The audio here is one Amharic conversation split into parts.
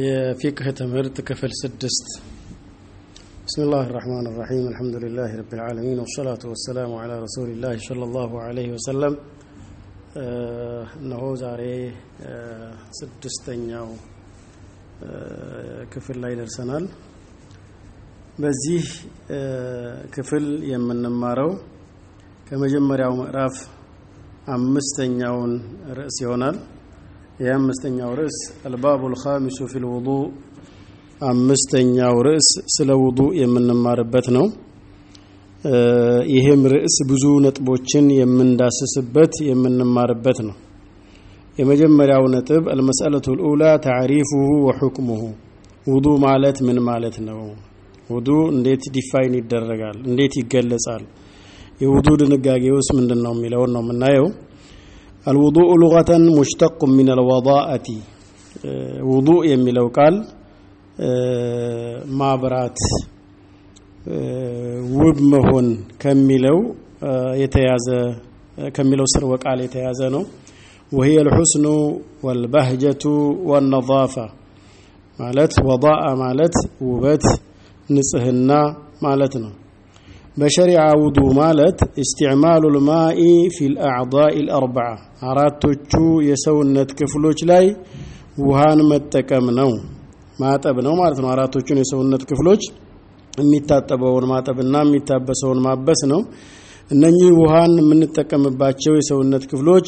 የፊቅህ ትምህርት ክፍል ስድስት بسم الله الرحمن الرحيم الحمد لله رب العالمين والصلاة والسلام على رسول الله صلى الله عليه وسلم እነሆ ዛሬ ስድስተኛው ክፍል ላይ ደርሰናል በዚህ ክፍል የምንማረው ከመጀመሪያው ምዕራፍ አምስተኛውን ርዕስ ይሆናል ይህ አምስተኛው ርዕስ الباب الخامس في الوضوء አምስተኛው ርዕስ ስለ ውዱእ የምንማርበት ነው። ይህም ርዕስ ብዙ ነጥቦችን የምንዳስስበት የምንማርበት ነው። የመጀመሪያው ነጥብ المسألة الأولى تعريفه وحكمه። ውዱእ ማለት ምን ማለት ነው? ውዱእ እንዴት define ይደረጋል? እንዴት ይገለጻል? የውዱእ ድንጋጌ ውስጥ ምንድን ነው የሚለውን ነው የምናየው አልውዱእ ሉገተን ሙሽተቁ ሚን አልወዳአቲ ውዱእ የሚለው ቃል ማብራት ውብ መሆን ከሚለው የተያዘ ከሚለው ስርወ ቃል የተያዘ ነው وهي الحسن والبهجة والنظافة ማለት ወዳአ ማለት ውበት ንጽህና ማለት ነው በሸሪዓ ውዱ ማለት ኢስቲዕማሉ ልማኢ ፊ ልአዕዳኢ ልአርበዓ አራቶቹ የሰውነት ክፍሎች ላይ ውሃን መጠቀም ነው ማጠብ ነው ማለት ነው። አራቶቹን የሰውነት ክፍሎች የሚታጠበውን ማጠብና የሚታበሰውን ማበስ ነው። እነኚህ ውሃን የምንጠቀምባቸው የሰውነት ክፍሎች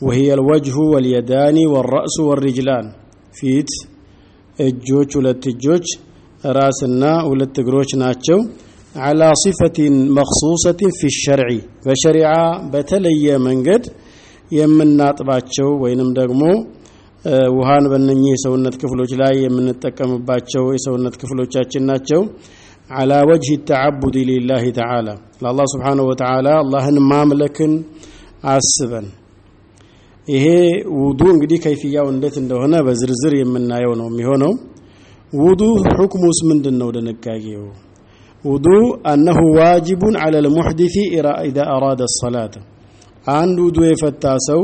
ወህየ ልወጅሁ ወልየዳኒ ወራእሱ ወሪጅላን ፊት፣ እጆች፣ ሁለት እጆች፣ ራስና ሁለት እግሮች ናቸው። አላ ሲፈቲን መክሱሰቲን ፊ ሸርዒ በሸሪዓ በተለየ መንገድ የምናጥባቸው ወይንም ደግሞ ውሃን በነኚህ የሰውነት ክፍሎች ላይ የምንጠቀምባቸው የሰውነት ክፍሎቻችን ናቸው። አላ ወጅህ ተዓቡድ ሊላህ ተዓላ ለአላ ስብሓነሁ ወተዓላ አላህን ማምለክን አስበን ይሄ ውዱ እንግዲህ ከይፍያው እንዴት እንደሆነ በዝርዝር የምናየው ነው የሚሆነው። ውዱ ሁክሙስ ምንድን ነው? ድንጋጌው ውዱ አነሁ ዋጅቡን አለ ልሙሕዲث ኢዛ አራደ ሰላት አንድ ውዱ የፈታ ሰው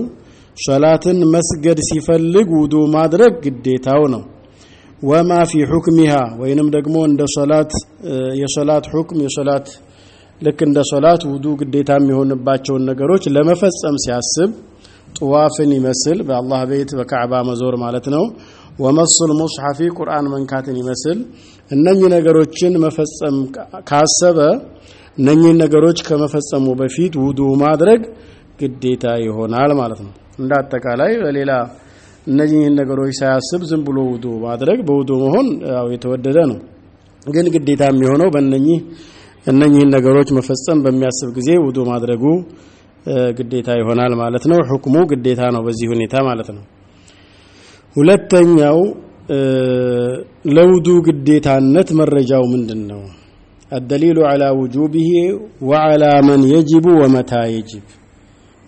ሶላትን መስገድ ሲፈልግ ውዱ ማድረግ ግዴታው ነው ወማ ፊ ሑክሚሃ ወይንም ደግሞ እንደ ሶላት የሶላት ሑክም የሶላት ልክ እንደ ሶላት ውዱ ግዴታ የሚሆንባቸውን ነገሮች ለመፈጸም ሲያስብ ጥዋፍን ይመስል በአላህ ቤት በካዕባ መዞር ማለት ነው። ወመሱል ሙስሐፊ ቁርአን መንካትን ይመስል እነኚህ ነገሮችን መፈጸም ካሰበ እነኚህን ነገሮች ከመፈጸሙ በፊት ውዱ ማድረግ ግዴታ ይሆናል ማለት ነው። እንደ አጠቃላይ በሌላ እነዚህን ነገሮች ሳያስብ ዝም ብሎ ውዱ ማድረግ በውዱ መሆን የተወደደ ነው። ግን ግዴታ የሚሆነው በእነኚህ እነኚህን ነገሮች መፈጸም በሚያስብ ጊዜ ውዱ ማድረጉ ግዴታ ይሆናል ማለት ነው። ሁክሙ ግዴታ ነው በዚህ ሁኔታ ማለት ነው። ሁለተኛው ለውዱ ግዴታነት መረጃው ምንድን ነው? አደሊሉ ዐላ ውጁቢሂ ወዐላ መን የጅቡ ወመታ የጅብ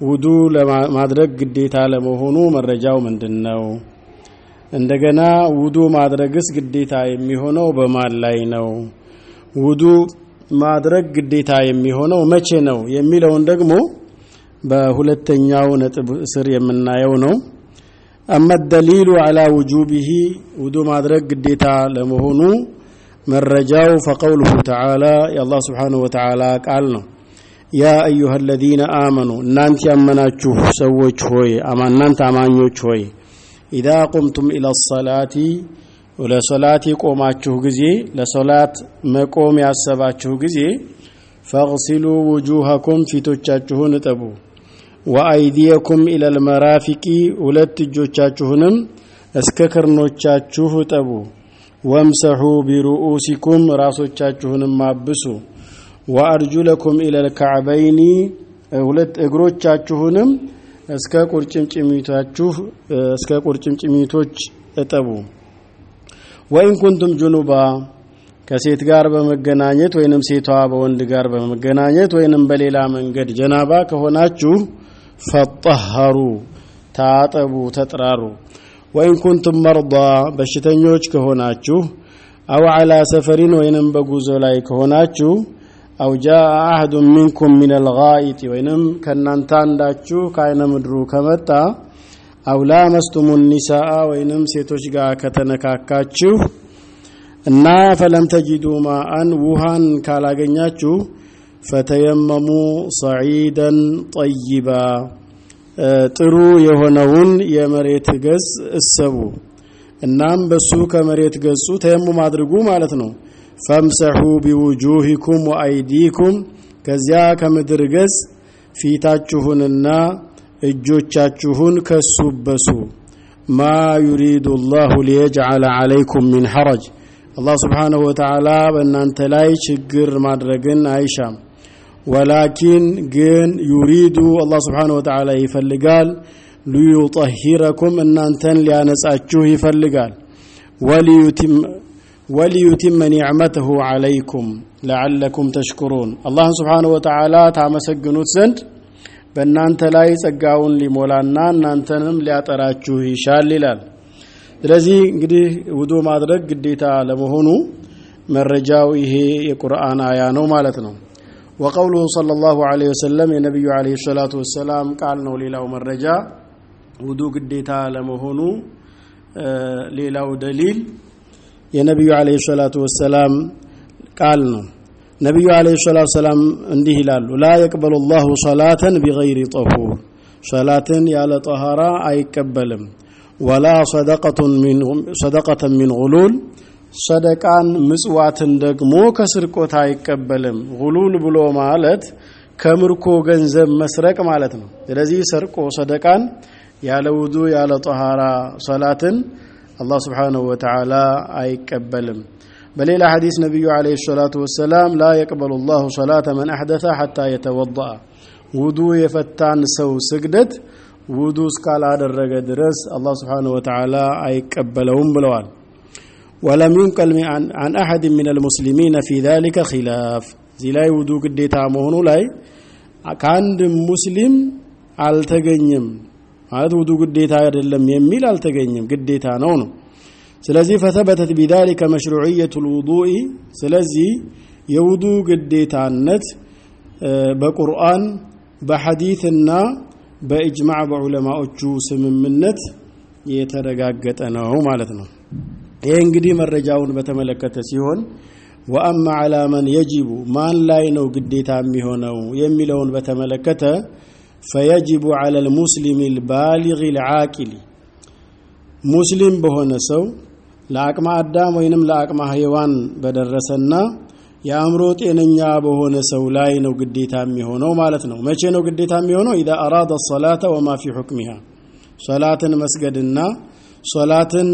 ውዱ ለማድረግ ግዴታ ለመሆኑ መረጃው ምንድን ነው? እንደገና ውዱ ማድረግስ ግዴታ የሚሆነው በማን ላይ ነው? ውዱ ማድረግ ግዴታ የሚሆነው መቼ ነው የሚለውን ደግሞ በሁለተኛው ነጥብ ስር የምናየው ነው። አማ ደሊሉ አላ ውጁቢሂ ውዱ ማድረግ ግዴታ ለመሆኑ መረጃው ፈቀውልሁ ተዓላ የአላህ ስብሓንሁ ወተዓላ ቃል ነው። ያ አዩሃ አለዚነ አመኑ እናንተ ያመናችሁ ሰዎች ሆይ እናንተ አማኞች ሆይ ኢዛ ቁምቱም ኢላ ሰላቲ ለሶላት የቆማችሁ ጊዜ ለሶላት መቆም ያሰባችሁ ጊዜ ፈግሲሉ ውጁሃኩም ፊቶቻችሁን እጠቡ ወአይዲየኩም ኢላ ልመራፊቂ ሁለት እጆቻችሁንም እስከ ክርኖቻችሁ እጠቡ። ወምሰሑ ቢሩኡሲኩም ራሶቻችሁንም አብሱ። ወአርጁለኩም ኢለል ከዕበይኒ ሁለት እግሮቻችሁንም እስከ ቁርጭምጭሚታችሁ እስከ ቁርጭምጭሚቶች እጠቡ። ወኢን ኩንቱም ጁኑባ ከሴት ጋር በመገናኘት ወይንም ሴቷ በወንድ ጋር በመገናኘት ወይንም በሌላ መንገድ ጀናባ ከሆናችሁ ፈጠሃሩ ታጠቡ ተጥራሩ። ወኢን ኩንቱም መርዳ በሽተኞች ከሆናችሁ አው ዓላ ሰፈሪን ወይንም በጉዞ ላይ ከሆናችሁ አው ጃአ አሐዱ ሚንኩም ሚን አልጋኢጥ ወይንም ከእናንተ አንዳችሁ ከአይነ ምድሩ ከመጣ አው ላመስቱሙ ኒሳአ ወይንም ሴቶች ጋር ከተነካካችሁ እና ፈለም ተጂዱ ማአን ውሃን ካላገኛችሁ ፈተየመሙ ሰዒደን ጠይባ ጥሩ የሆነውን የመሬት ገጽ እሰቡ። እናም በሱ ከመሬት ገጹ ተየሙም አድርጉ ማለት ነው። ፈምሰሑ ቢውጁሂኩም ወአይዲኩም ከዚያ ከምድር ገጽ ፊታችሁንና እጆቻችሁን ከሱበሱ ማ ዩሪዱ ላሁ ሊየጅዓለ ዓለይኩም ሚን ሐረጅ። አላህ ስብሓንሁ ወተዓላ በእናንተ ላይ ችግር ማድረግን አይሻም ወላኪን ግን ዩሪዱ አላህ ስብሓንሁ ወተዓላ ይፈልጋል ሊዩጠሂረኩም እናንተን ሊያነጻችሁ ይፈልጋል ወሊዩቲመ ኒዕመተሁ ዓለይኩም ለዓለኩም ተሽኩሩን አላህን ስብሓንሁ ወተዓላ ታመሰግኑት ዘንድ በእናንተ ላይ ጸጋውን ሊሞላና እናንተንም ሊያጠራችሁ ይሻል ይላል ስለዚህ እንግዲህ ውዱ ማድረግ ግዴታ ለመሆኑ መረጃው ይሄ የቁርአን አያ ነው ማለት ነው ወቀውሉሁ ሰለላሁ ዐለይሂ ወሰለም የነቢዩ ዐለይሂ ሰላቱ ወሰላም ቃል ነው ሌላው መረጃ ውዱ ግዴታ ለመሆኑ ሌላው ደሊል የነቢዩ ዐለይሂ ሰላቱ ወሰላም ቃል ነው። ነቢዩ ዐለይሂ ሰላቱ ወሰላም እንዲህ ይላሉ ላ የቅበሉ ላሁ ሰላተን ቢገይሪ ጠሁር። ሰላትን ያለ ጠሃራ አይቀበልም። ወላ ሰደቀተን ሚን ጉሉል ሰደቃን ምጽዋትን ደግሞ ከስርቆት አይቀበልም። ጉሉል ብሎ ማለት ከምርኮ ገንዘብ መስረቅ ማለት ነው። ስለዚህ ሰርቆ ሰደቃን ያለ ውዱ ያለ ጠሃራ ሰላትን አላህ ስብሓንሁ ወተዓላ አይቀበልም። በሌላ ሐዲስ ነቢዩ ዓለይሂ ሰላቱ ወሰላም ላ የቅበሉ ላሁ ሰላተ መን አሕደተ ሐታ የተወضአ ውዱ የፈታን ሰው ስግደት ውዱ እስካላደረገ ድረስ አላህ ስብሓንሁ ወተዓላ አይቀበለውም ብለዋል ወለም ዩንቀል አን አሐድ ምን አልሙስሊሚን ፊ ذلك ኺላፍ እዚህ ላይ ውዱ ግዴታ መሆኑ ላይ ከአንድ ሙስሊም አልተገኘም ማለት ውዱ ግዴታ አይደለም የሚል አልተገኘም ግዴታ ነው ነው ስለዚህ ፈተበተት ቢዛሊከ መሽሩዕየቱ ልውዱኢ ስለዚህ የውዱ ግዴታነት በቁርአን በሐዲትና በእጅማዕ በዑለማዎቹ ስምምነት የተረጋገጠ ነው ማለት ነው ይህ እንግዲህ መረጃውን በተመለከተ ሲሆን ወአማ ዓላ መን የጅቡ ማን ላይ ነው ግዴታ የሚሆነው? የሚለውን በተመለከተ ፈየጅቡ ዓላ ልሙስሊም ልባሊግ ልዓቂል ሙስሊም በሆነ ሰው ለአቅመ አዳም ወይንም ለአቅመ ሔዋን በደረሰና የአእምሮ ጤነኛ በሆነ ሰው ላይ ነው ግዴታ የሚሆነው ማለት ነው። መቼ ነው ግዴታ የሚሆነው? ኢዛ አራደ ሰላተ ወማ ፊ ሑክሚሃ ሶላትን መስገድና ሶላትን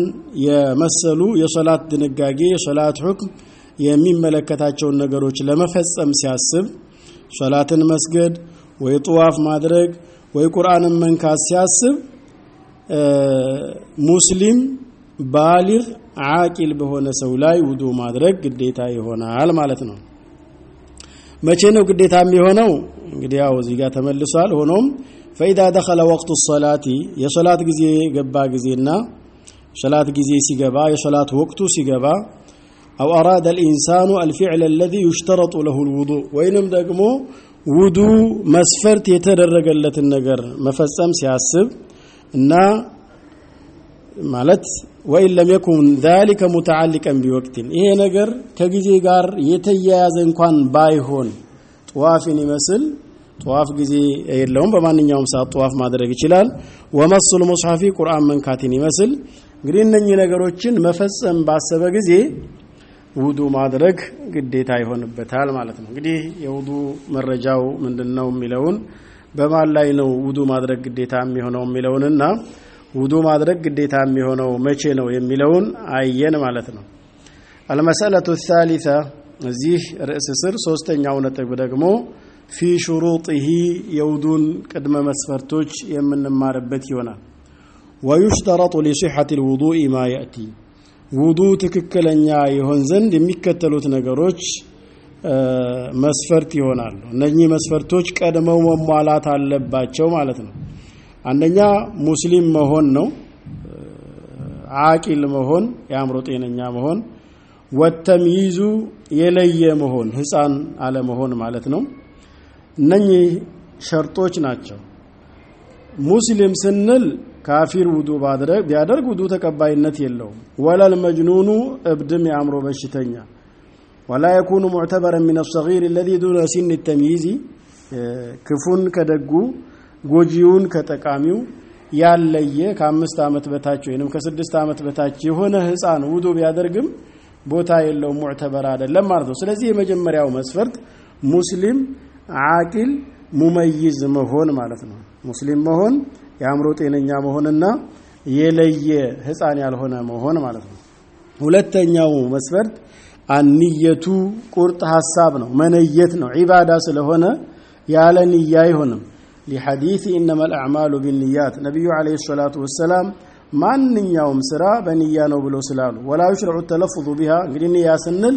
የመሰሉ የሶላት ድንጋጌ የሶላት ሁክም የሚመለከታቸውን ነገሮች ለመፈጸም ሲያስብ ሶላትን መስገድ ወይ ጥዋፍ ማድረግ ወይ ቁርአንን መንካት ሲያስብ ሙስሊም ባሊግ አቂል በሆነ ሰው ላይ ውዱ ማድረግ ግዴታ ይሆናል ማለት ነው። መቼ ነው ግዴታ የሚሆነው? እንግዲህ ያው እዚህ ጋር ተመልሷል። ሆኖም ፈኢዛ ደኸለ ወቅቱ ሰላቲ የሶላት ጊዜ ገባ ጊዜና ሶላት ጊዜ ሲገባ የሶላት ወቅቱ ሲገባ አው አራደ ልኢንሳኑ አልፊዕል አለዚ ዩሽተረጡ ለሁ ልውዱእ ወይንም ደግሞ ውዱ መስፈርት የተደረገለትን ነገር መፈጸም ሲያስብ እና ማለት ወኢን ለም የኩን ዛሊከ ሙተዓሊቀን ቢወቅትን ይሄ ነገር ከጊዜ ጋር የተያያዘ እንኳን ባይሆን ጠዋፍን ይመስል ጠዋፍ ጊዜ የለውም በማንኛውም ሰዓት ጠዋፍ ማድረግ ይችላል ወመሱል ሙስሐፊ ቁርአን መንካትን ይመስል እንግዲህ እነኚህ ነገሮችን መፈጸም ባሰበ ጊዜ ውዱ ማድረግ ግዴታ ይሆንበታል ማለት ነው። እንግዲህ የውዱ መረጃው ምንድን ነው የሚለውን በማን ላይ ነው ውዱ ማድረግ ግዴታ የሚሆነው የሚለውንና ውዱ ማድረግ ግዴታ የሚሆነው መቼ ነው የሚለውን አየን ማለት ነው። አልመሰለቱ ታሊታ እዚህ ርዕስ ስር ሶስተኛው ነጥብ ደግሞ ፊ ሹሩጢሂ የውዱን ቅድመ መስፈርቶች የምንማርበት ይሆናል ወዩሽተረጡ ሊሲሐት ልውዱኢ ማ የእቲ ውዱ ትክክለኛ ይሆን ዘንድ የሚከተሉት ነገሮች መስፈርት ይሆናሉ። እነኚህ መስፈርቶች ቀድመው መሟላት አለባቸው ማለት ነው። አንደኛ ሙስሊም መሆን ነው። አቂል መሆን የአእምሮ ጤነኛ መሆን። ወተምይዙ የለየ መሆን ህፃን አለመሆን ማለት ነው። እነኚህ ሸርጦች ናቸው። ሙስሊም ስንል ካፊር ውዱ ቢያደርግ ውዱ ተቀባይነት የለውም። ወለል መጅኑኑ እብድም የአእምሮ በሽተኛ ወላ የኩኑ ሙዕተበረን ሚን አሰጊር አለዚ ዱነ ሲን ተምይዚ ክፉን ከደጉ ጎጂውን ከጠቃሚው ያለየ ከአምስት ዓመት በታች ወይንም ከስድስት ዓመት በታች የሆነ ህፃን ውዱ ቢያደርግም ቦታ የለውም፣ ሙዕተበር አይደለም ማለት ነው። ስለዚህ የመጀመሪያው መስፈርት ሙስሊም አቂል ሙመይዝ መሆን ማለት ነው። ሙስሊም መሆን የአእምሮ ጤነኛ መሆንና የለየ ህፃን ያልሆነ መሆን ማለት ነው። ሁለተኛው መስፈርት አንየቱ ቁርጥ ሀሳብ ነው፣ መነየት ነው። ዒባዳ ስለሆነ ያለ ንያ አይሆንም። ሊሐዲስ ኢነማ ልአዕማሉ ቢንያት ነቢዩ ዓለይሂ ሰላቱ ወሰላም ማንኛውም ስራ በንያ ነው ብሎ ስላሉ ወላ ዩሽረዑ ተለፉዙ ቢሃ እንግዲህ ንያ ስንል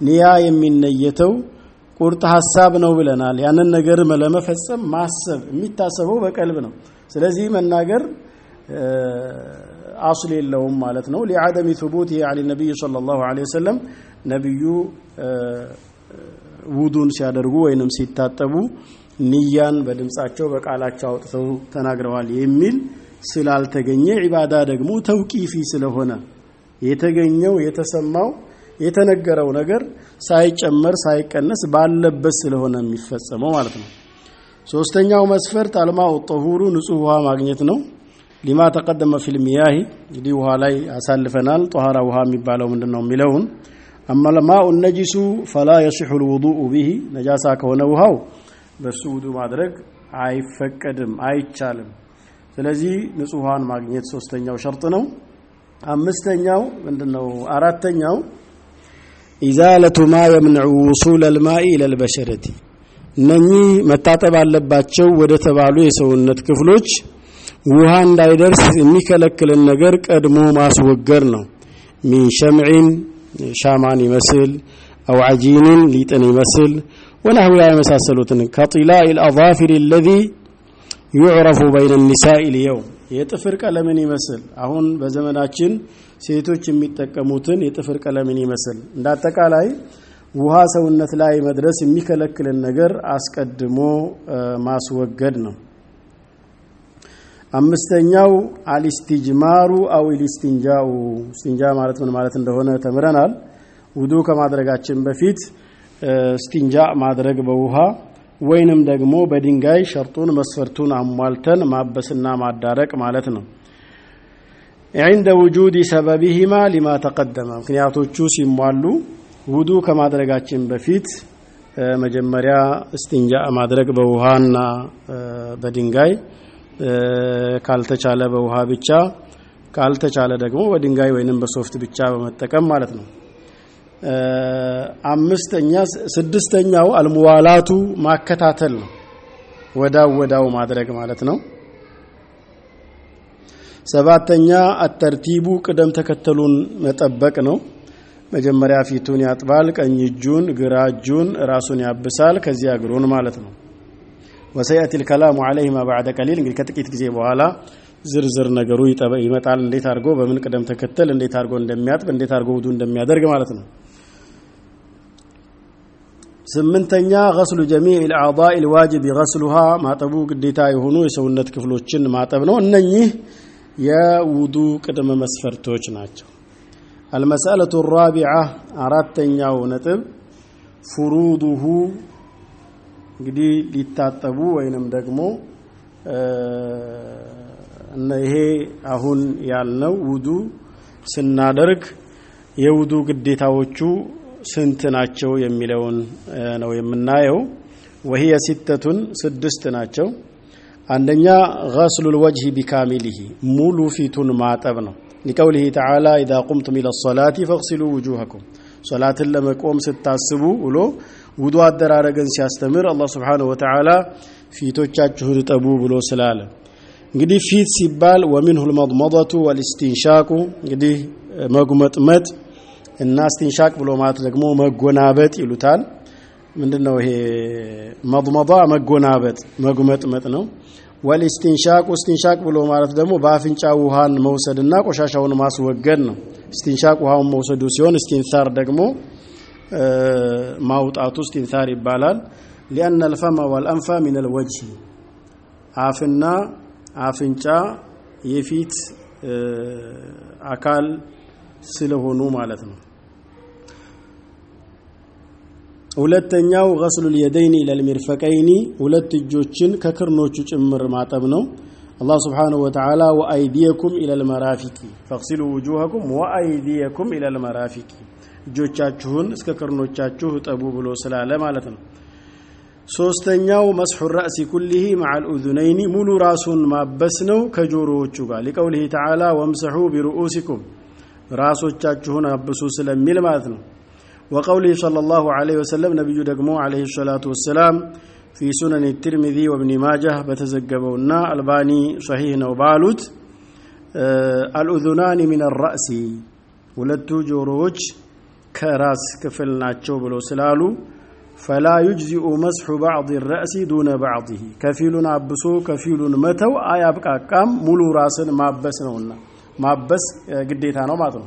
ንያ የሚነየተው ቁርጥ ሀሳብ ነው ብለናል። ያንን ነገር ለመፈጸም ማሰብ የሚታሰበው በቀልብ ነው። ስለዚህ መናገር አስል የለውም ማለት ነው። ሊዓደሚ ثቡት አን ነቢይ ሰለላሁ ዐለይሂ ወሰለም ነቢዩ ውዱን ሲያደርጉ ወይንም ሲታጠቡ ንያን በድምፃቸው በቃላቸው አውጥተው ተናግረዋል የሚል ስላልተገኘ ዒባዳ ደግሞ ተውቂፊ ስለሆነ የተገኘው የተሰማው የተነገረው ነገር ሳይጨመር ሳይቀነስ ባለበት ስለሆነ የሚፈጸመው ማለት ነው። ሶስተኛው መስፈርት አልማኡ ጠሁሩ ንጹህ ውሃ ማግኘት ነው። ሊማ ተቀደመ ፊል ሚያሂ እንግዲህ ውሃ ላይ አሳልፈናል። ጦሃራ ውሃ የሚባለው ምንድን ነው የሚለውን አመልማኡ ነጂሱ ፈላ የሲሑ ልውዱኡ ቢሂ ነጃሳ ከሆነ ውሃው በሱ ውዱ ማድረግ አይፈቀድም፣ አይቻልም። ስለዚህ ንጹህ ውሃን ማግኘት ሶስተኛው ሸርጥ ነው። አምስተኛው ምንድነው? አራተኛው ኢዛለቱ ማ የምንዑ ውሱል አልማኢ ኢለል በሸረቲ እነኚህ መታጠብ አለባቸው ወደ ተባሉ የሰውነት ክፍሎች። ውሃ እንዳይደርስ የሚከለክልን ነገር ቀድሞ ማስወገድ ነው። ሚን ሸምዒን ሻማን ይመስል አው ዓጂንን ሊጥን ይመስል ወናህዊያ የመሳሰሉትን። ከጢላኢ ልአዛፊር ለዚ ዩዕረፉ በይነ ኒሳኢ ልየውም። የጥፍር ቀለምን ይመስል። አሁን በዘመናችን ሴቶች የሚጠቀሙትን የጥፍር ቀለምን ይመስል። እንደ ውሃ ሰውነት ላይ መድረስ የሚከለክልን ነገር አስቀድሞ ማስወገድ ነው። አምስተኛው الاستجمار أو الاستنجاء ስቲንጃ ማለት ምን ማለት እንደሆነ ተምረናል። ውዱ ከማድረጋችን በፊት ስቲንጃ ማድረግ በውሃ ወይንም ደግሞ በድንጋይ ሸርጡን መስፈርቱን አሟልተን ማበስና ማድረቅ ማለት ነው። عند وجود سببهما لما تقدم ምክንያቶቹ ሲሟሉ ውዱ ከማድረጋችን በፊት መጀመሪያ እስቲንጃ ማድረግ በውሃና በድንጋይ ካልተቻለ በውሃ ብቻ ካልተቻለ ደግሞ በድንጋይ ወይንም በሶፍት ብቻ በመጠቀም ማለት ነው። አምስተኛ ስድስተኛው አልሙዋላቱ ማከታተል ነው። ወዳው ወዳው ማድረግ ማለት ነው። ሰባተኛ አተርቲቡ ቅደም ተከተሉን መጠበቅ ነው። መጀመሪያ ፊቱን ያጥባል፣ ቀኝ እጁን፣ ግራ እጁን፣ ራሱን ያብሳል፣ ከዚያ እግሩን ማለት ነው። ወሰያቲ ልከላሙ ዓለይሂማ ባዕደ ቀሊል እንግዲህ ከጥቂት ጊዜ በኋላ ዝርዝር ነገሩ ይመጣል። እንዴት አድርጎ በምን ቅደም ተከተል እንዴት አድርጎ እንደሚያጥብ እንዴት አድርጎ ውዱ እንደሚያደርግ ማለት ነው። ስምንተኛ ገስሉ ጀሚዕ ልአዕዳኢ ልዋጅብ ገስሉሃ ማጠቡ ግዴታ የሆኑ የሰውነት ክፍሎችን ማጠብ ነው። እነኚህ የውዱ ቅድመ መስፈርቶች ናቸው። አልመስአለቱ ራቢዓ አራተኛው ነጥብ ፍሩዱሁ እንግዲህ ሊታጠቡ ወይንም ደግሞ ይሄ አሁን ያልነው ውዱ ስናደርግ የውዱ ግዴታዎቹ ስንት ናቸው የሚለውን ነው የምናየው። ወህየ ሲተቱን ስድስት ናቸው። አንደኛ غسل الوجه بكامله ሙሉ ፊቱን ማጠብ ነው። لقوله تعالى إذا قمتم إلى الصلاة فاغسلوا وجوهكم ሶላትን ለመቆም ስታስቡ ብሎ ውዱ አደራረገን ሲያስተምር አላህ سبحانه وتعالى ፊቶቻችሁን እጠቡ ብሎ ስላለ እንግዲህ ፊት ሲባል ومنه المضمضة والاستنشاق እንግዲህ መጉመጥመጥ እና ስቲንሻቅ ብሎ ማለት ደግሞ መጎናበጥ ይሉታል። ምንድን ነው ይሄ? مضمضة መጎናበጥ መጉመጥመጥ ነው። والاستنشاق ስቲንሻቅ ብሎ ማለት ደግሞ በአፍንጫ ውሃን መውሰድና ቆሻሻውን ማስወገድ ነው። ስቲንሻቅ ውሃውን መውሰዱ ሲሆን ስቲንሳር ደግሞ ማውጣቱ ስቲንሳር ይባላል። لأن الفم والأنف من الوجه አፍና አፍንጫ የፊት አካል ስለሆኑ ማለት ነው ሁለተኛው ገስሉ ልየደይን ኢለልሚርፈቀይኒ ሁለት እጆችን ከክርኖቹ ጭምር ማጠብ ነው። አላህ ስብሓንሁ ወተዓላ ወአይዲየኩም ኢለልመራፊቂ ፈቅሲሉ ውጁሀኩም ወአይዲየኩም ኢለልመራፊቂ እጆቻችሁን እስከ ክርኖቻችሁ እጠቡ ብሎ ስላለ ማለት ነው። ሶስተኛው መስሑ ረእሲ ኩሊህ መዓ ልኡዙነይኒ ሙሉ ራሱን ማበስ ነው ከጆሮዎቹ ጋር። ሊቀውልህ ተዓላ ወምሰሑ ቢርኡሲኩም ራሶቻችሁን አብሱ ስለሚል ማለት ነው وقوله صلى الله عليه وسلم نبي دقمو عليه الصلاة والسلام في سنن الترمذي وابن ماجه بتزقبونا الباني صحيح نوبالوت آه الأذنان من الرأس. ولدت جروج كراس كفلنا تشوبلو سلالو فلا يجزئ مسح بعض الرأس دون بعضه كفيل عبسو كفيل متو آيا بقى كام ملو راس ما بس نونا ما بس قديتانو ماتو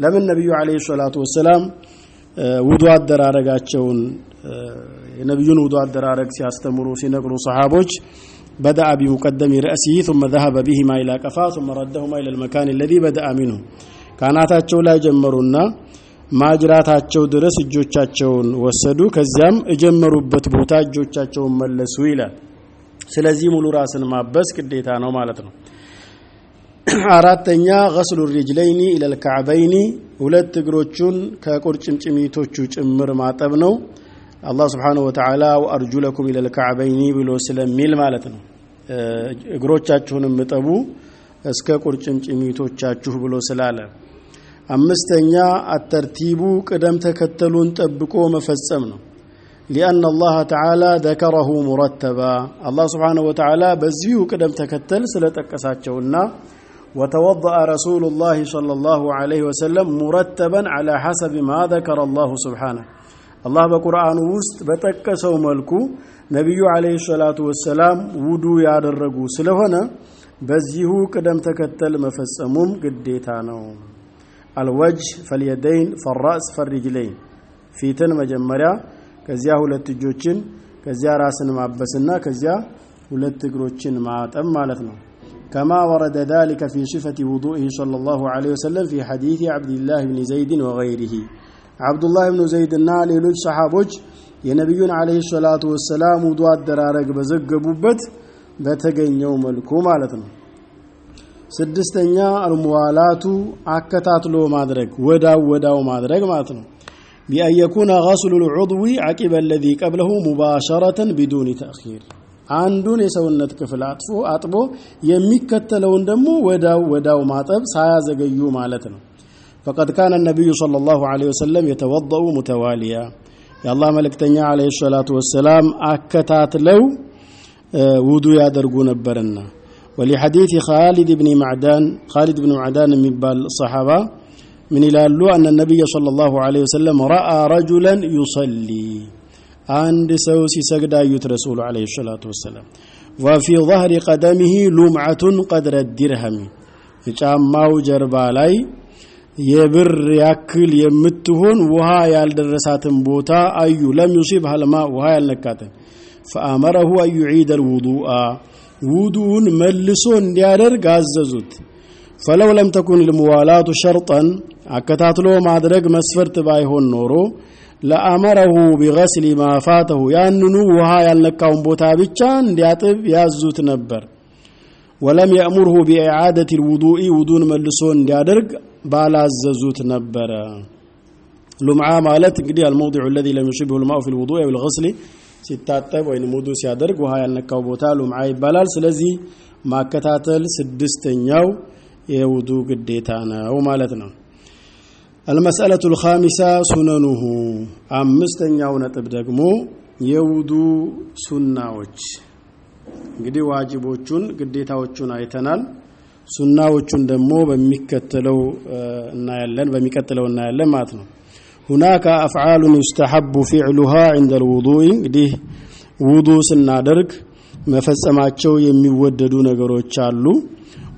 لمن نبي عليه الصلاة والسلام ውዱ አደራረጋቸውን የነቢዩን ውዱ አደራረግ ሲያስተምሩ ሲነግሩ ሰሃቦች بدأ بمقدم رأسه ثم ذهب بهما إلى قفاه ثم ردهما إلى المكان الذي بدأ منه ካናታቸው ላይ ጀመሩና ማጅራታቸው ድረስ እጆቻቸውን ወሰዱ ከዚያም እጀመሩበት ቦታ እጆቻቸውን መለሱ ይላል ስለዚህ ሙሉ ራስን ማበስ ግዴታ ነው ማለት ነው አራተኛ ገስሉ ሪጅለይኒ ኢለል ከዕበይኒ ሁለት እግሮቹን ከቁርጭምጭሚቶቹ ጭምር ማጠብ ነው። አላህ ስብሓነሁ ወተዓላ ወአርጁለኩም ኢለል ከዕበይኒ ብሎ ስለሚል ማለት ነው። እግሮቻችሁንም እጠቡ እስከ ቁርጭምጭሚቶቻችሁ ብሎ ስላለ። አምስተኛ አተርቲቡ ቅደም ተከተሉን ጠብቆ መፈጸም ነው። ሊአን አላህ ተዓላ ዘከረሁ ሙረተባ አላህ ስብሓነሁ ወተዓላ በዚሁ ቅደም ተከተል ስለጠቀሳቸውና وتوضأ رسول الله صلى الله عليه وسلم مرتبا على حسب ما ذكر الله سبحانه الله بقرآن وسط بتكسو ملكو نبي عليه الصلاة والسلام ودو ያደረጉ ስለሆነ በዚሁ ቅደም ተከተል መፈጸሙም ግዴታ ነው الوجه فاليدين فالرأس فالرجلين ፊትን መጀመሪያ ከዚያ ሁለት እጆችን ከዚያ ራስን ማበስና ከዚያ ሁለት እግሮችን ማጠብ ማለት ነው كما ورد ذلك في صفة وضوئه صلى الله عليه وسلم في حديث عبد الله بن زيد وغيره عبد الله بن زيد እና ሌሎች ሰሃቦች የነቢዩን አለይሂ ሰላቱ ወሰላም ውዱ አደራረግ በዘገቡበት በተገኘው መልኩ ማለት ነው ስድስተኛ አልሙዋላቱ አከታትሎ ማድረግ ወዳው ወዳው ማድረግ ማለት ነው بأن يكون غسل العضو عقب الذي قبله مباشرة بدون تأخير አንዱን የሰውነት ክፍል አጥፎ አጥቦ የሚከተለውን ደግሞ ወዳው ወዳው ማጠብ ሳያዘገዩ ማለት ነው። فقد كان النبي صلى الله عليه وسلم يتوضأ متواليا የአላህ መልእክተኛ አለይሂ ሰላቱ ወሰላም አከታትለው ውዱ ያደርጉ ነበርና። ولحديث خالد بن معدان خالد بن معدان من بال الصحابة من إلى أن النبي صلى الله عليه وسلم رأى رجلا يصلي አንድ ሰው ሲሰግድ አዩት ረሱሉ አለይሂ ሰላቱ ወሰላም ወፊ ظهر قدمه لمعة قدر الدرهم ጫማው ጀርባ ላይ የብር ያክል የምትሆን ውሃ ያልደረሳትን ቦታ አዩ ለም يصيبها الماء ውሃ ያልነካትን فأمره أن يعيد الوضوء ውዱን መልሶ እንዲያደርግ አዘዙት فلو لم تكن الموالاة شرطا አከታትሎ ማድረግ መስፈርት ባይሆን ኖሮ ለአመረሁ ቢገስሊ ማፋተሁ ያንኑ ውሃ ያልነካውን ቦታ ብቻ እንዲያጥብ ያዙት ነበር። ወለም የእሙርሁ ቢኢዓደት ልውዱኢ ውዱን መልሶ እንዲያደርግ ባላዘዙት ነበረ። ሉምዓ ማለት እንግዲህ አልመውዲዑ ለዚ ለም ዩሽብሁ ልማኡ ፊ ልውዱእ አው ሲታጠብ ወይም ውዱ ሲያደርግ ውሃ ያልነካው ቦታ ሉምዓ ይባላል። ስለዚህ ማከታተል ስድስተኛው የውዱ ግዴታ ነው ማለት ነው አልመስአለቱ ልኻሚሳ ሱነኑሁ። አምስተኛው ነጥብ ደግሞ የውዱ ሱናዎች። እንግዲህ ዋጅቦቹን ግዴታዎቹን አይተናል። ሱናዎቹን ደግሞ በሚከተለው እናያለን በሚቀጥለው እናያለን ማለት ነው። ሁናከ አፍዓሉን ዩስተሐቡ ፊዕሉሃ ዕንደ ልውዱእ እንግዲህ ውዱ ስናደርግ መፈጸማቸው የሚወደዱ ነገሮች አሉ።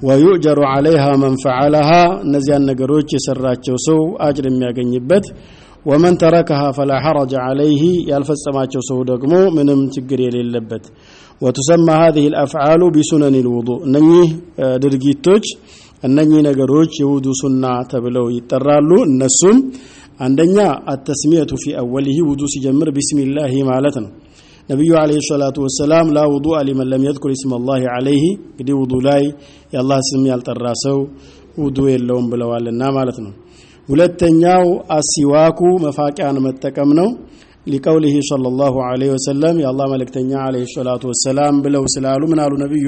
ወዩጀሩ አለይሃ መንፈዓለሃ እነዚያን ነገሮች የሰራቸው ሰው አጅር የሚያገኝበት። ወመን ተረከሃ ፈላ ሐረጀ አለይህ ያልፈጸማቸው ሰው ደግሞ ምንም ችግር የሌለበት። ወቱሰማ ሀዚህ ልአፍዓሉ ቢሱነን ልውዱ እነኚህ ድርጊቶች እነኚህ ነገሮች የውዱ ሱና ተብለው ይጠራሉ። እነሱም አንደኛ አተስሚየቱ ፊ አወሊህ ውዱ ሲጀምር ቢስሚላሂ ማለት ነው። ነቢዩ አለይሂ ሰላቱ ወሰላም ላ ውዱአ ሊመን ለም የዝኩር ስም ላህ አለይህ እንግዲህ ውዱ ላይ የአላህ ስም ያልጠራ ሰው ውዱ የለውም ብለዋልና ማለት ነው ሁለተኛው አሲዋኩ መፋቂያን መጠቀም ነው። ሊቀውሊህ ሰለላሁ ዐለይሂ ወሰለም የአላህ መልእክተኛ ዐለይሂ ሰላቱ ወሰላም ብለው ስላሉ ምን አሉ ነቢዩ?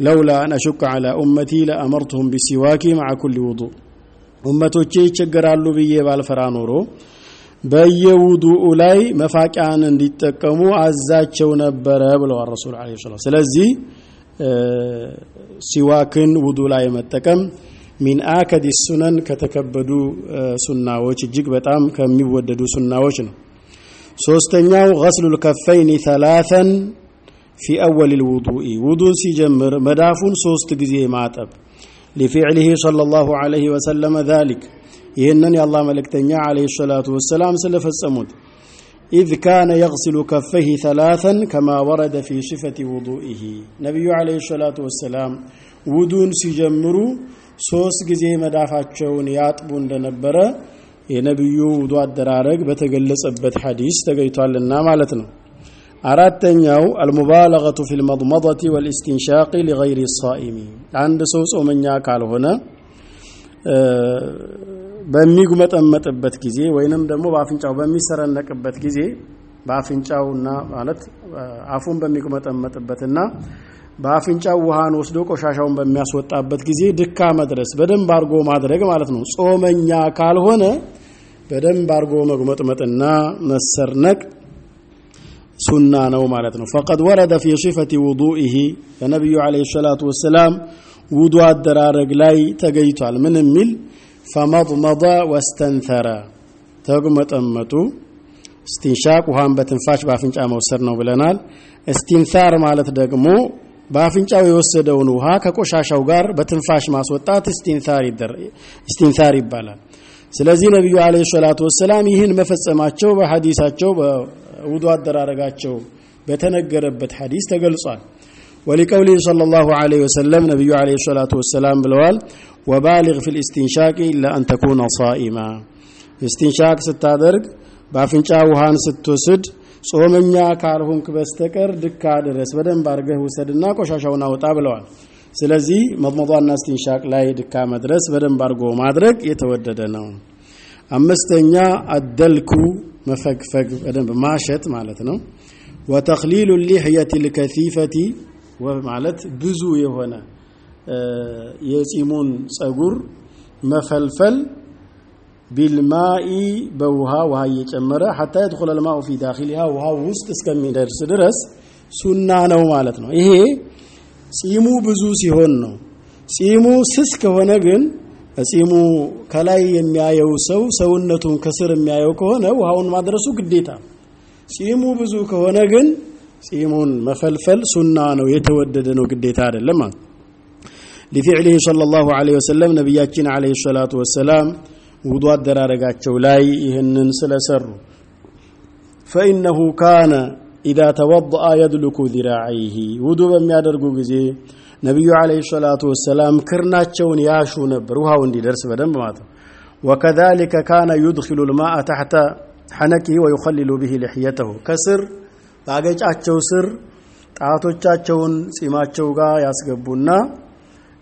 ለውላ አን አሹከ ዐላ ኡመቲ ለአመርቱሁም ቢሲዋኪ መዓ ኩሊ ውዱእ። ኡመቶቼ ይቸገራሉ ብዬ ባልፈራ ኖሮ በየውዱኡ ላይ መፋቂያን እንዲጠቀሙ አዛቸው ነበረ ብለዋል ረሱል ለ ስለዚህ ሲዋክን ውዱ ላይ መጠቀም ሚን አከዲ ሱነን ከተከበዱ ሱናዎች እጅግ በጣም ከሚወደዱ ሱናዎች ነው። ሶስተኛው ገስሉ ልከፈይኒ ተላተን ፊ አወል ልውዱኢ ውዱ ሲጀምር መዳፉን ሶስት ጊዜ ማጠብ። ሊፊዕሊህ ለ ላሁ ለህ ወሰለመ ዛሊክ ينن الله ملكتني عليه الصلاة والسلام سلف الصمود إذ كان يغسل كفه ثلاثا كما ورد في صفة وضوئه. نبي عليه الصلاة والسلام ودون سجمرو سوس جزي مدافع شون يات بند نبرة ينبي وضوء الدرارق بتجلس أبد حديث تجيت على النام على المبالغة في المضمضة والاستنشاق لغير الصائمين عند سوس أمنيا قال هنا በሚጉመጠመጥበት ጊዜ ወይንም ደግሞ በአፍንጫው በሚሰረነቅበት ጊዜ በአፍንጫውና ማለት አፉን በሚጉመጠመጥበትና በአፍንጫው ውሃን ወስዶ ቆሻሻውን በሚያስወጣበት ጊዜ ድካ መድረስ በደንብ አርጎ ማድረግ ማለት ነው። ጾመኛ ካልሆነ በደንብ አርጎ መጉመጥመጥና መሰርነቅ ሱና ነው ማለት ነው። ፈቀድ ወረደ ፊ ሲፈቲ ውዱኢህ በነቢዩ አለይሂ ሰላቱ ወሰላም ውዱ አደራረግ ላይ ተገኝቷል ምን የሚል ፈመضመض ወስተንተረ ተጉመጠመጡ። እስቲንሻቅ ውሃን በትንፋሽ በአፍንጫ መውሰድ ነው ብለናል። እስቲንሳር ማለት ደግሞ በአፍንጫው የወሰደውን ውሃ ከቆሻሻው ጋር በትንፋሽ ማስወጣት እስቲንሳር ይባላል። ስለዚህ ነቢዩ አለይሂ ሰላቱ ወሰላም ይህን መፈጸማቸው በሐዲሳቸው በውዱ አደራረጋቸው በተነገረበት ሐዲስ ተገልጿል ولقوله صلى الله عليه وسلم نبي عليه الصلاة والسلام بالوال وبالغ في الاستنشاق إلا أن تكون صائما. استنشاق ستادرق بافنشا وهان ستوسد صومنيا كارهم كبستكر دكاد رس بدن بارغه وسدنا قشاشونا وطابلوال سلزي مضمضوا الناس استنشاق لاي دكا مدرس بدن بارغو مادرق يتوددنو أمستنيا الدلكو مفقفق بدن بماشت مالتنو وتخليل اللحية الكثيفة ማለት ብዙ የሆነ የጺሙን ጸጉር መፈልፈል ቢልማኢ በውሃ ውሃ እየጨመረ ሐታ የድኹለ ልማኡ ፊ ዳኺሊሃ ውሃ ውስጥ እስከሚደርስ ድረስ ሱና ነው ማለት ነው። ይሄ ጺሙ ብዙ ሲሆን ነው። ጺሙ ስስ ከሆነ ግን ጺሙ ከላይ የሚያየው ሰው ሰውነቱን ከስር የሚያየው ከሆነ ውሃውን ማድረሱ ግዴታ። ጺሙ ብዙ ከሆነ ግን ጺሙን መፈልፈል ሱና ነው የተወደደ ነው ግዴታ አይደለም ማለት لفعله صلى الله عليه وسلم ነቢያችን عليه الصلاة والسلام ውዱ አደራረጋቸው ላይ ይህንን ስለሰሩ فإنه كان إذا توضأ يدلك ذراعيه ውዱ በሚያደርጉ ጊዜ ነቢዩ عليه الصلاة والسلام ክርናቸውን ያሹ ነበር ውሃው እንዲደርስ በደንብ ማለት ነው وكذلك كان يدخل الماء تحت حنكه ويخلل به لحيته ከስር ባገጫቸው ስር ጣቶቻቸውን ጺማቸው ጋር ያስገቡና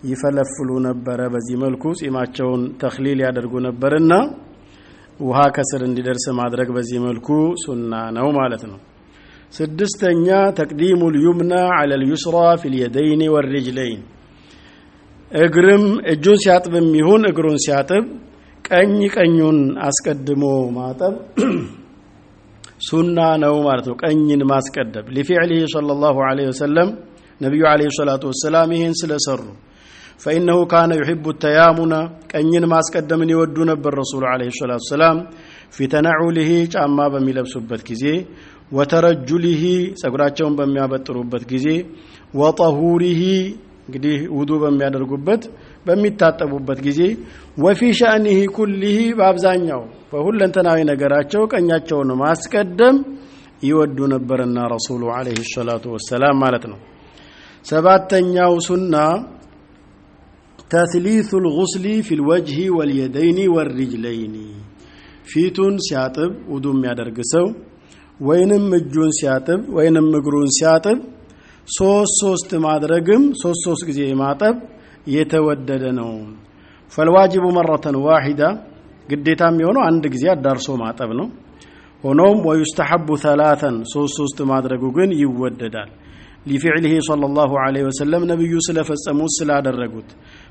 ይፈለፍሉ ነበረ። በዚህ መልኩ ጺማቸውን ተክሊል ያደርጉ ነበርና ውሃ ከስር እንዲደርስ ማድረግ በዚህ መልኩ ሱና ነው ማለት ነው። ስድስተኛ ተቅዲሙ ልዩምና አለ ልዩስራ ፊ ልየደይን ወርጅለይን እግርም እጁን ሲያጥብም ይሁን እግሩን ሲያጥብ ቀኝ ቀኙን አስቀድሞ ማጠብ سنة نومارتو كأن ينماس كدب لفعله صلى الله عليه وسلم نبي عليه الصلاة والسلام هين سلسر فإنه كان يحب التيامنا كأن ينماس كدب من يودون بالرسول عليه الصلاة والسلام في تنعوله جعما بميلب سبت كزي وترجله سقرات جون بميابت ربت كزي وطهوره قديه ودو بميادر قبت በሚታጠቡበት ጊዜ ወፊ ሻእኒሂ ኩሊሂ በአብዛኛው በሁለንተናዊ ነገራቸው ቀኛቸውን ማስቀደም ይወዱ ነበርና ረሱሉ ዓለይሂ ሰላቱ ወሰላም ማለት ነው። ሰባተኛው ሱና ተስሊቱ ልጉስሊ ፊ ልወጅሂ ወልየደይኒ ወሪጅለይኒ ፊቱን ሲያጥብ ውዱ የሚያደርግ ሰው ወይንም እጁን ሲያጥብ ወይንም እግሩን ሲያጥብ ሶስት ሶስት ማድረግም ሶስት ሶስት ጊዜ ማጠብ የተወደደ ነው። ፈልዋጅቡ መረተን ዋሂዳ ግዴታ የሚሆነው አንድ ጊዜ አዳርሶ ማጠብ ነው። ሆኖም ወዩስተሐቡ ተላተን ሶስት ሶስት ማድረጉ ግን ይወደዳል። ሊፊዕሊሂ ሰለላሁ ዐለይሂ ወሰለም ነቢዩ ስለፈጸሙት ስላደረጉት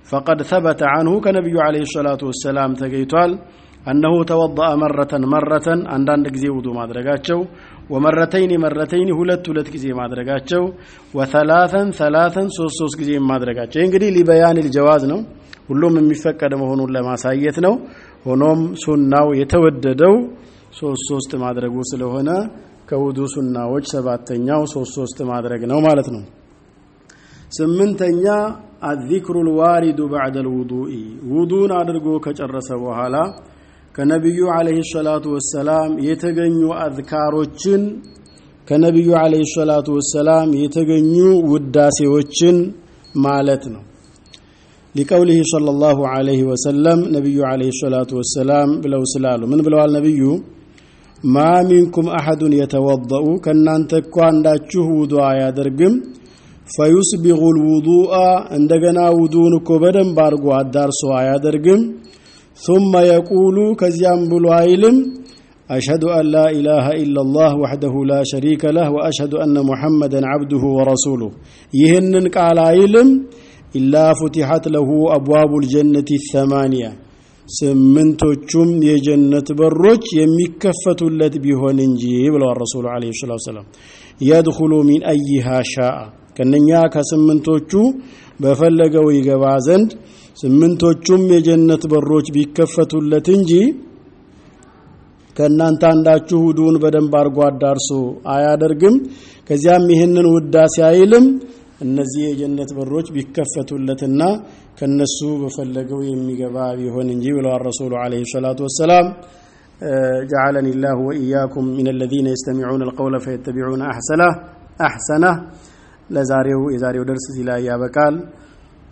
ፈቀድ ተበተ አንሁ ከነቢዩ ዐለይሂ ሰላቱ ወሰላም ተገኝቷል። አነሁ ተወضአ መረተን መረተን አንዳንድ ጊዜ ውዱ ማድረጋቸው ወመረተይን መረተይን ሁለት ሁለት ጊዜ ማድረጋቸው ወተላተን ተላተን ሶስት ሶስት ጊዜ ማድረጋቸው ይህ እንግዲህ ሊበያን ልጀዋዝ ነው። ሁሉም የሚፈቀድ መሆኑን ለማሳየት ነው። ሆኖም ሱናው የተወደደው ሶስት ሶስት ማድረጉ ስለሆነ ከውዱ ሱናዎች ሰባተኛው ሶስት ሶስት ማድረግ ነው ማለት ነው። ስምንተኛ አዚክሩ ልዋሪዱ ባዕደ ልውዱኢ ውዱን አድርጎ ከጨረሰ በኋላ ከነቢዩ ዓለይሂ ሰላቱ ወሰላም የተገኙ አዝካሮችን ከነቢዩ ዓለይሂ ሰላቱ ወሰላም የተገኙ ውዳሴዎችን ማለት ነው። ሊቀውሊህ ሰለላሁ ዓለይሂ ወሰለም ነቢዩ ዓለይሂ ሰላቱ ወሰላም ብለው ስላሉ ምን ብለዋል ነቢዩ? ማ ሚንኩም አሐዱን የተወضኡ ከእናንተ እኮ አንዳችሁ ውዱ አያደርግም ፈዩስቢغ ልውዱአ እንደገና ውዱን እኮ በደንብ አድርጎ አዳርሶ አያደርግም ثم يقول كزيام بالوائلم أشهد أن لا إله إلا الله وحده لا شريك له وأشهد أن محمدا عبده ورسوله. يهنن قال علم إلا فتحت له أبواب الجنة الثمانية. ስምንቶቹም የጀነት በሮች የሚከፈቱለት ቢሆን እንጂ الرسول عليه الصلاة والسلام. يدخل من أيها شاء. ሻአ ከነኛ ከስምንቶቹ በፈለገው ይገባ ዘንድ ስምንቶቹም የጀነት በሮች ቢከፈቱለት እንጂ ከእናንተ አንዳችሁ ውዱን በደንብ አድርጎ አዳርሶ አያደርግም። ከዚያም ይህንን ውዳሴ አይልም። እነዚህ የጀነት በሮች ቢከፈቱለትና ከነሱ በፈለገው የሚገባ ቢሆን እንጂ ብለዋል ረሱሉ ዓለይሂ ሰላቱ ወሰላም። جعلني الله وإياكم من الذين يستمعون القول فيتبعون أحسنه أحسنه ለዛሬው የዛሬው ደርስ እዚህ ላይ